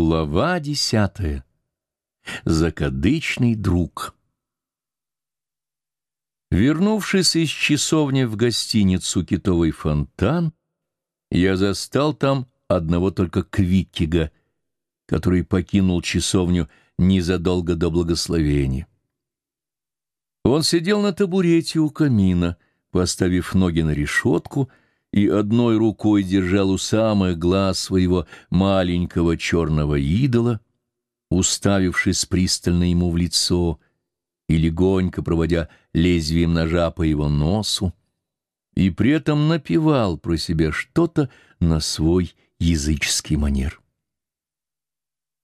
Глава десятая. Закадычный друг. Вернувшись из часовни в гостиницу «Китовый фонтан», я застал там одного только Квиккига, который покинул часовню незадолго до благословения. Он сидел на табурете у камина, поставив ноги на решетку — и одной рукой держал у самых глаз своего маленького черного идола, уставившись пристально ему в лицо и легонько проводя лезвием ножа по его носу, и при этом напевал про себя что-то на свой языческий манер.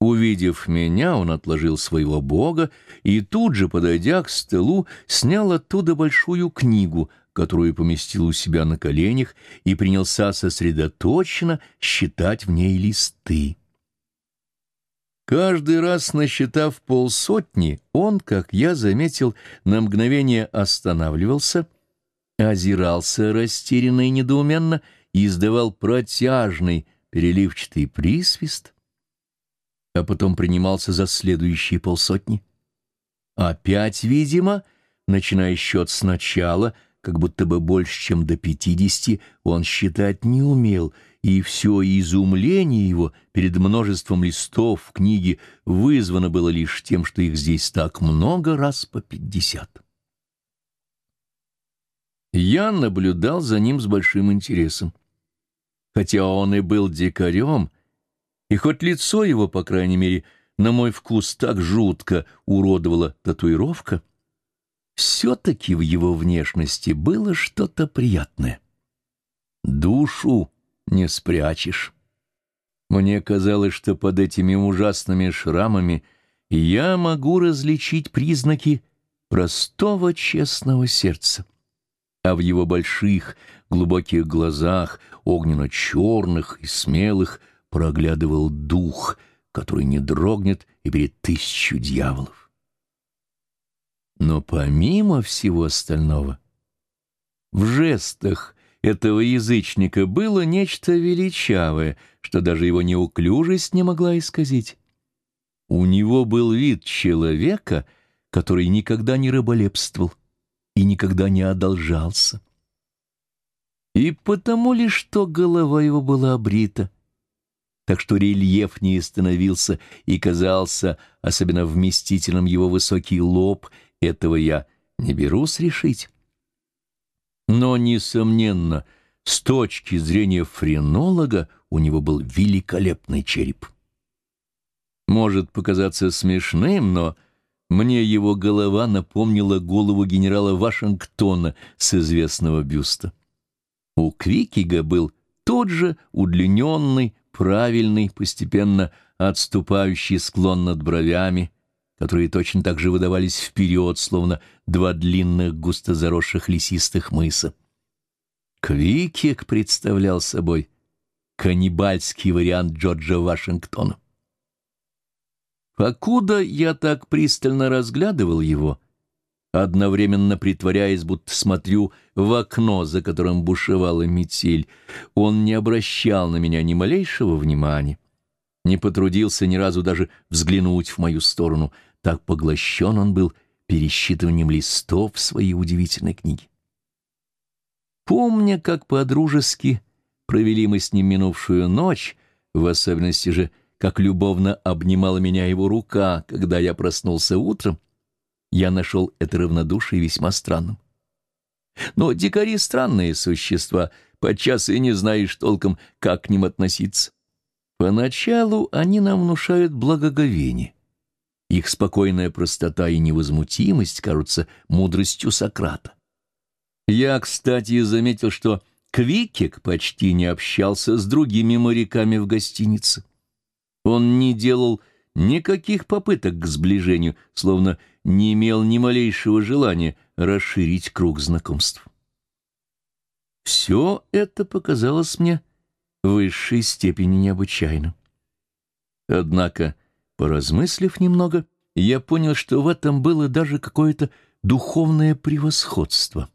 Увидев меня, он отложил своего бога и тут же, подойдя к столу, снял оттуда большую книгу, которую поместил у себя на коленях, и принялся сосредоточенно считать в ней листы. Каждый раз, насчитав полсотни, он, как я заметил, на мгновение останавливался, озирался растерянно и недоуменно и издавал протяжный переливчатый присвист — а потом принимался за следующие полсотни. Опять, видимо, начиная счет сначала, как будто бы больше, чем до пятидесяти, он считать не умел, и все изумление его перед множеством листов в книге вызвано было лишь тем, что их здесь так много раз по пятьдесят. Я наблюдал за ним с большим интересом. Хотя он и был дикарем, и хоть лицо его, по крайней мере, на мой вкус так жутко уродовала татуировка, все-таки в его внешности было что-то приятное. Душу не спрячешь. Мне казалось, что под этими ужасными шрамами я могу различить признаки простого честного сердца. А в его больших, глубоких глазах, огненно-черных и смелых, проглядывал дух, который не дрогнет и перед тысячу дьяволов. Но помимо всего остального, в жестах этого язычника было нечто величавое, что даже его неуклюжесть не могла исказить. У него был вид человека, который никогда не рыболепствовал и никогда не одолжался. И потому ли, что голова его была обрита, так что рельеф не становился и казался особенно вместительным его высокий лоб, этого я не берусь решить. Но, несомненно, с точки зрения френолога у него был великолепный череп. Может показаться смешным, но мне его голова напомнила голову генерала Вашингтона с известного бюста. У Квикига был тот же удлиненный, правильный, постепенно отступающий склон над бровями, которые точно так же выдавались вперед, словно два длинных густо заросших лесистых мыса. Квикик представлял собой каннибальский вариант Джорджа Вашингтона. Покуда я так пристально разглядывал его, одновременно притворяясь, будто смотрю в окно, за которым бушевала метель. Он не обращал на меня ни малейшего внимания, не потрудился ни разу даже взглянуть в мою сторону. Так поглощен он был пересчитыванием листов своей удивительной книге. Помня, как по-дружески провели мы с ним минувшую ночь, в особенности же, как любовно обнимала меня его рука, когда я проснулся утром, я нашел это равнодушие весьма странным. Но дикари — странные существа, подчас и не знаешь толком, как к ним относиться. Поначалу они нам внушают благоговение. Их спокойная простота и невозмутимость кажутся мудростью Сократа. Я, кстати, заметил, что Квикек почти не общался с другими моряками в гостинице. Он не делал никаких попыток к сближению, словно не имел ни малейшего желания расширить круг знакомств. Все это показалось мне в высшей степени необычайным. Однако, поразмыслив немного, я понял, что в этом было даже какое-то духовное превосходство.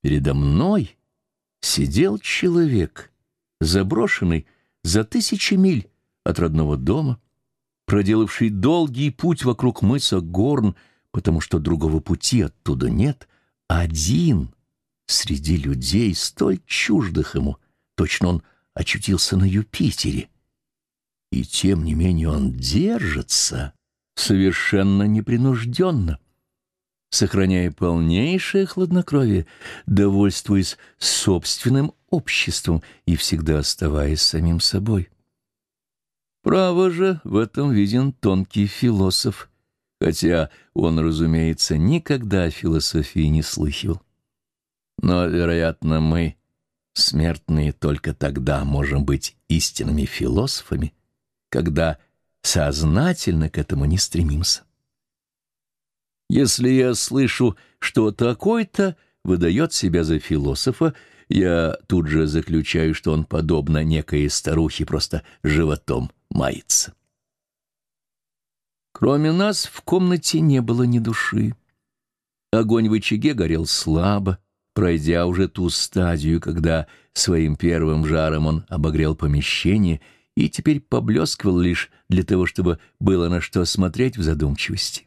Передо мной сидел человек, заброшенный за тысячи миль от родного дома, проделавший долгий путь вокруг мыса Горн, потому что другого пути оттуда нет, один среди людей, столь чуждых ему, точно он очутился на Юпитере. И тем не менее он держится совершенно непринужденно, сохраняя полнейшее хладнокровие, довольствуясь собственным обществом и всегда оставаясь самим собой. Право же, в этом виден тонкий философ, хотя он, разумеется, никогда о философии не слыхивал. Но, вероятно, мы, смертные, только тогда можем быть истинными философами, когда сознательно к этому не стремимся. Если я слышу, что такой-то выдает себя за философа, я тут же заключаю, что он, подобно некой старухе, просто животом мается. Кроме нас в комнате не было ни души. Огонь в очаге горел слабо, пройдя уже ту стадию, когда своим первым жаром он обогрел помещение и теперь поблескивал лишь для того, чтобы было на что смотреть в задумчивости.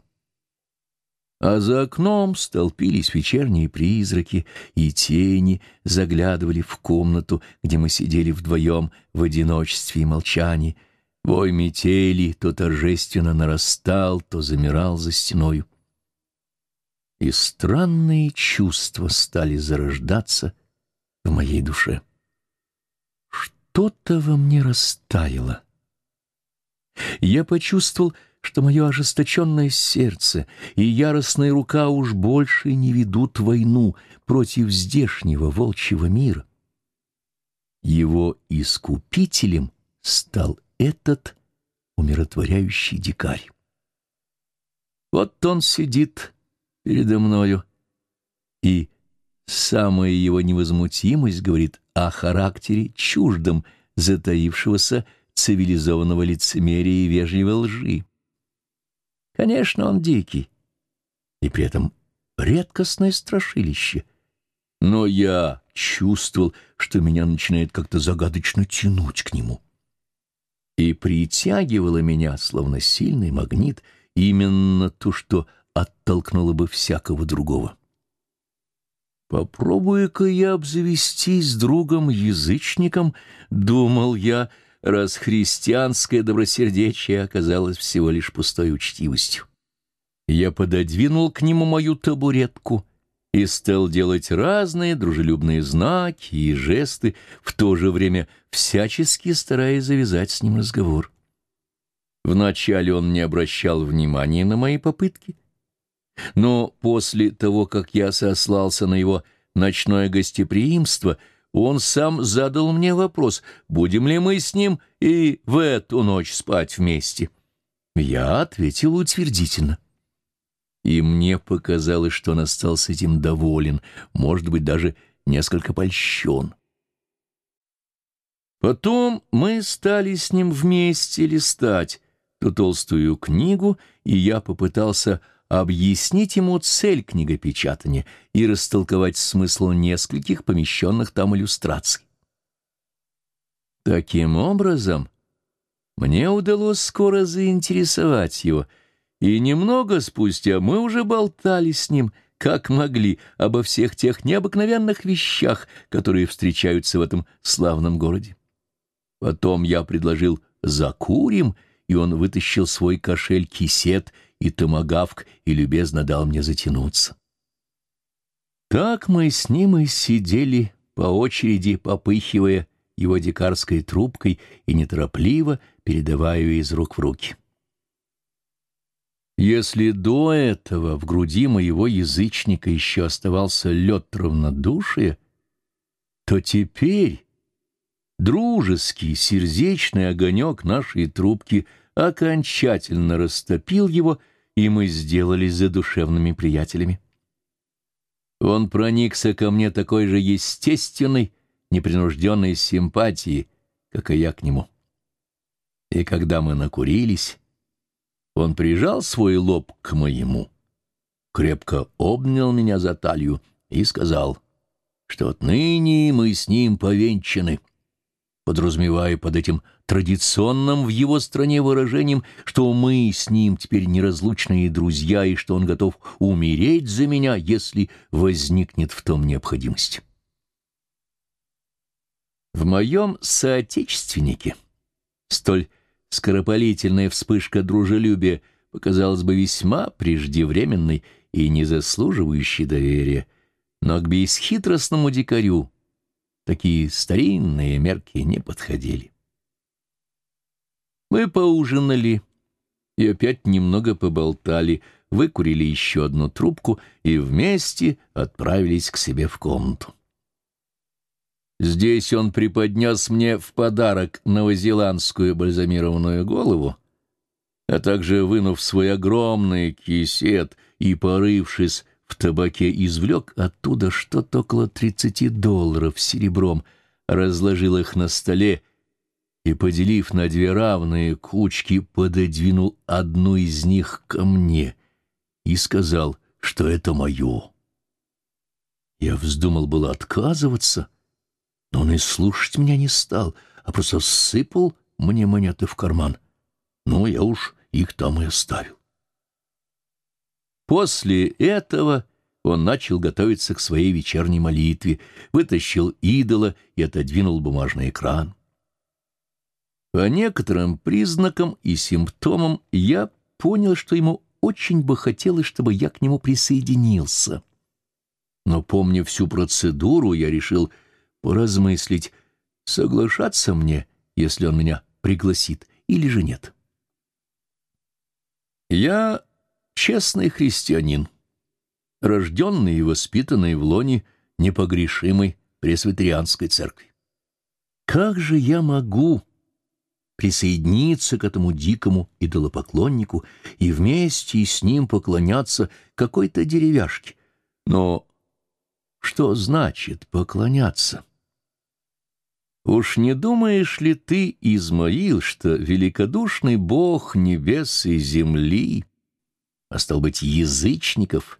А за окном столпились вечерние призраки, и тени заглядывали в комнату, где мы сидели вдвоем в одиночестве и молчании. Вой метели то торжественно нарастал, то замирал за стеною. И странные чувства стали зарождаться в моей душе. Что-то во мне растаяло. Я почувствовал, что мое ожесточенное сердце и яростная рука уж больше не ведут войну против здешнего волчьего мира. Его искупителем стал этот умиротворяющий дикарь. Вот он сидит передо мною, и самая его невозмутимость говорит о характере чуждом затаившегося цивилизованного лицемерия и вежливой лжи. Конечно, он дикий, и при этом редкостное страшилище. Но я чувствовал, что меня начинает как-то загадочно тянуть к нему. И притягивало меня, словно сильный магнит, именно то, что оттолкнуло бы всякого другого. «Попробую-ка я обзавестись другом-язычником», — думал я, — раз христианское добросердечие оказалось всего лишь пустой учтивостью. Я пододвинул к нему мою табуретку и стал делать разные дружелюбные знаки и жесты, в то же время всячески стараясь завязать с ним разговор. Вначале он не обращал внимания на мои попытки, но после того, как я сослался на его ночное гостеприимство — он сам задал мне вопрос, будем ли мы с ним и в эту ночь спать вместе. Я ответил утвердительно. И мне показалось, что он остался этим доволен, может быть, даже несколько польщен. Потом мы стали с ним вместе листать ту толстую книгу, и я попытался объяснить ему цель книгопечатания и растолковать смысл нескольких помещенных там иллюстраций. Таким образом, мне удалось скоро заинтересовать его, и немного спустя мы уже болтали с ним, как могли, обо всех тех необыкновенных вещах, которые встречаются в этом славном городе. Потом я предложил «закурим», и он вытащил свой кошель-кисет — и томагавк, и любезно дал мне затянуться. Так мы с ним и сидели по очереди, попыхивая его дикарской трубкой и неторопливо передавая ее из рук в руки. Если до этого в груди моего язычника еще оставался лед равнодушия, то теперь дружеский, сердечный огонек нашей трубки окончательно растопил его — и мы сделались задушевными приятелями. Он проникся ко мне такой же естественной, непринужденной симпатией, как и я к нему. И когда мы накурились, он прижал свой лоб к моему, крепко обнял меня за талию и сказал, что отныне мы с ним повенчаны. Подразумевая под этим традиционным в его стране выражением, что мы с ним теперь неразлучные друзья и что он готов умереть за меня, если возникнет в том необходимость. В моем соотечественнике столь скоропалительная вспышка дружелюбия показалась бы весьма преждевременной и не заслуживающей доверия, но к бесхитростному дикарю такие старинные мерки не подходили. Мы поужинали и опять немного поболтали, выкурили еще одну трубку и вместе отправились к себе в комнату. Здесь он преподнес мне в подарок новозеландскую бальзамированную голову, а также, вынув свой огромный кисет и порывшись в табаке, извлек оттуда что-то около тридцати долларов серебром, разложил их на столе и, поделив на две равные кучки, пододвинул одну из них ко мне и сказал, что это мое. Я вздумал было отказываться, но он и слушать меня не стал, а просто сыпал мне монеты в карман. Ну, я уж их там и оставил. После этого он начал готовиться к своей вечерней молитве, вытащил идола и отодвинул бумажный экран. По некоторым признакам и симптомам я понял, что ему очень бы хотелось, чтобы я к нему присоединился. Но, помня всю процедуру, я решил поразмыслить, соглашаться мне, если он меня пригласит, или же нет. Я честный христианин, рожденный и воспитанный в лоне непогрешимой пресвитерианской церкви. Как же я могу присоединиться к этому дикому идолопоклоннику и вместе с ним поклоняться какой-то деревяшке. Но что значит поклоняться? Уж не думаешь ли ты, Измаил, что великодушный Бог небес и земли, а стал быть язычников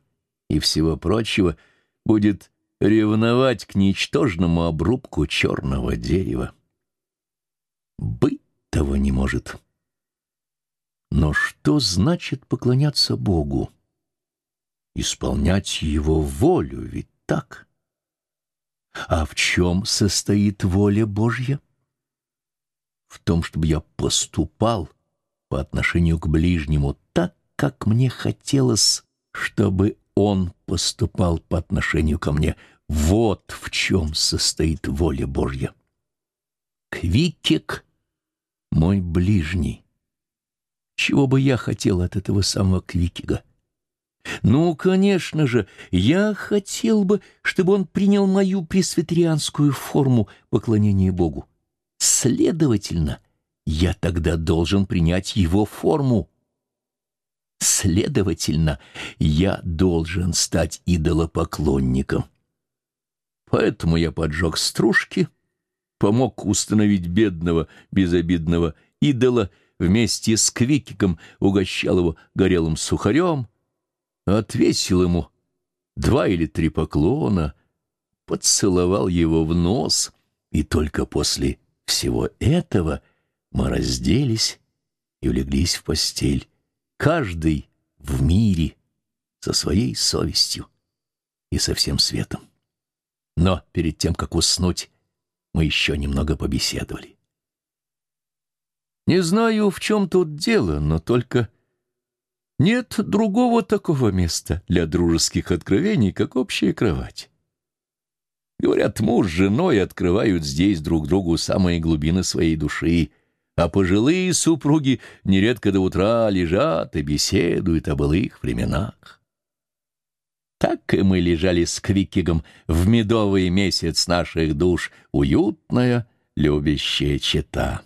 и всего прочего, будет ревновать к ничтожному обрубку черного дерева? Быть того не может. Но что значит поклоняться Богу? Исполнять Его волю, ведь так? А в чем состоит воля Божья? В том, чтобы я поступал по отношению к ближнему так, как мне хотелось, чтобы он поступал по отношению ко мне. Вот в чем состоит воля Божья. Квикик мой ближний. Чего бы я хотел от этого самого Квикига? Ну, конечно же, я хотел бы, чтобы он принял мою пресвитерианскую форму поклонения Богу. Следовательно, я тогда должен принять его форму. Следовательно, я должен стать идолопоклонником. Поэтому я поджег стружки, помог установить бедного, безобидного идола, вместе с Квикиком угощал его горелым сухарем, отвесил ему два или три поклона, поцеловал его в нос, и только после всего этого мы разделись и улеглись в постель, каждый в мире со своей совестью и со всем светом. Но перед тем, как уснуть, мы еще немного побеседовали. Не знаю, в чем тут дело, но только нет другого такого места для дружеских откровений, как общая кровать. Говорят, муж с женой открывают здесь друг другу самые глубины своей души, а пожилые супруги нередко до утра лежат и беседуют о былых временах. Так и мы лежали с Квикигом в медовый месяц наших душ, уютная, любящая чета.